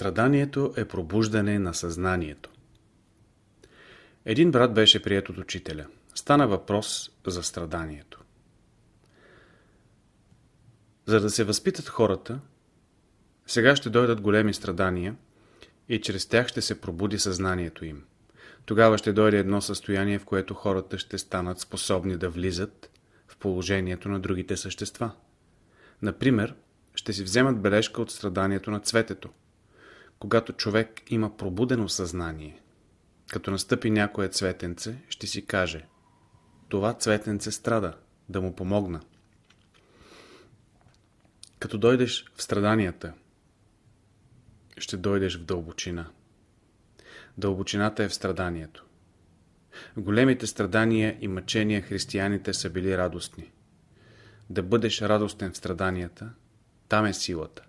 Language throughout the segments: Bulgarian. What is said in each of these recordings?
Страданието е пробуждане на съзнанието. Един брат беше прият от учителя. Стана въпрос за страданието. За да се възпитат хората, сега ще дойдат големи страдания и чрез тях ще се пробуди съзнанието им. Тогава ще дойде едно състояние, в което хората ще станат способни да влизат в положението на другите същества. Например, ще си вземат бележка от страданието на цветето. Когато човек има пробудено съзнание, като настъпи някое цветенце, ще си каже Това цветенце страда, да му помогна. Като дойдеш в страданията, ще дойдеш в дълбочина. Дълбочината е в страданието. Големите страдания и мъчения християните са били радостни. Да бъдеш радостен в страданията, там е силата.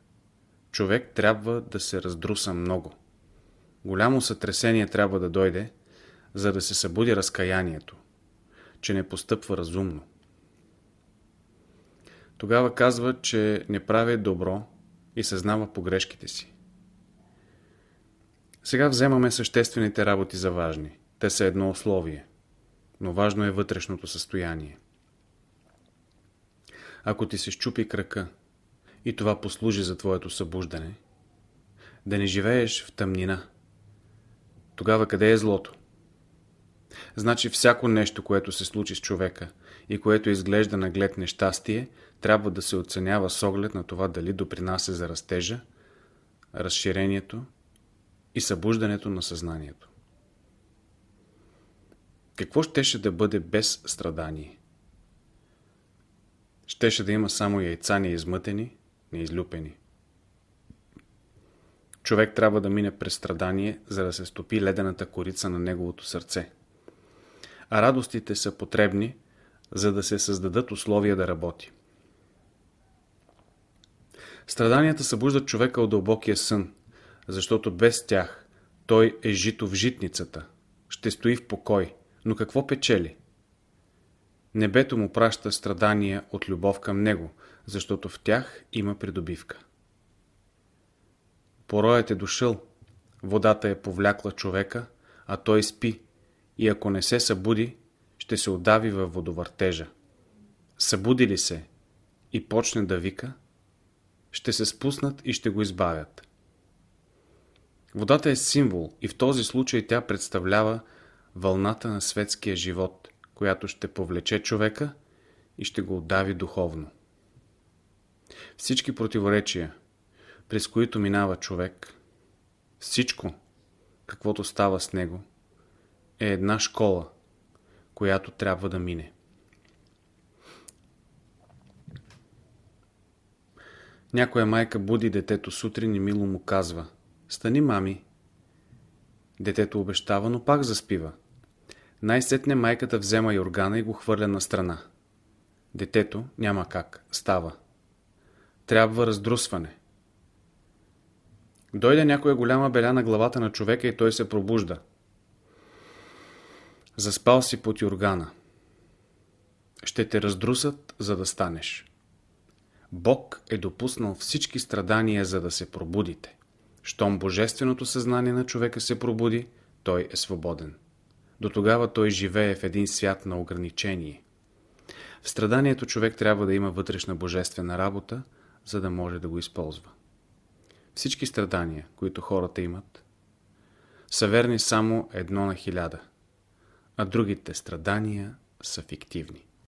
Човек трябва да се раздруса много. Голямо сътресение трябва да дойде, за да се събуди разкаянието, че не постъпва разумно. Тогава казва, че не прави добро и съзнава погрешките си. Сега вземаме съществените работи за важни. Те са едно условие, но важно е вътрешното състояние. Ако ти се щупи крака и това послужи за твоето събуждане, да не живееш в тъмнина, тогава къде е злото? Значи всяко нещо, което се случи с човека и което изглежда на глед нещастие, трябва да се оценява с оглед на това дали допринася за растежа, разширението и събуждането на съзнанието. Какво щеше да бъде без страдание? Щеше да има само яйца неизмътени, неизлюпени. Човек трябва да мине през страдание, за да се стопи ледената корица на неговото сърце. А радостите са потребни, за да се създадат условия да работи. Страданията събуждат човека от дълбокия сън, защото без тях той е жито в житницата, ще стои в покой, но какво печели? Небето му праща страдания от любов към него, защото в тях има придобивка. Пороят е дошъл, водата е повлякла човека, а той спи и ако не се събуди, ще се отдави във водовъртежа. Събуди ли се и почне да вика, ще се спуснат и ще го избавят. Водата е символ и в този случай тя представлява вълната на светския живот, която ще повлече човека и ще го отдави духовно. Всички противоречия, през които минава човек, всичко, каквото става с него, е една школа, която трябва да мине. Някоя майка буди детето сутрин и мило му казва Стани, мами. Детето обещава, но пак заспива. Най-сетне майката взема Йоргана и го хвърля на страна. Детето няма как, става. Трябва раздрусване. Дойде някоя голяма беля на главата на човека и той се пробужда. Заспал си под юргана. Ще те раздрусат, за да станеш. Бог е допуснал всички страдания, за да се пробудите. Щом божественото съзнание на човека се пробуди, той е свободен. До тогава той живее в един свят на ограничение. В страданието човек трябва да има вътрешна божествена работа, за да може да го използва. Всички страдания, които хората имат, са верни само едно на хиляда, а другите страдания са фиктивни.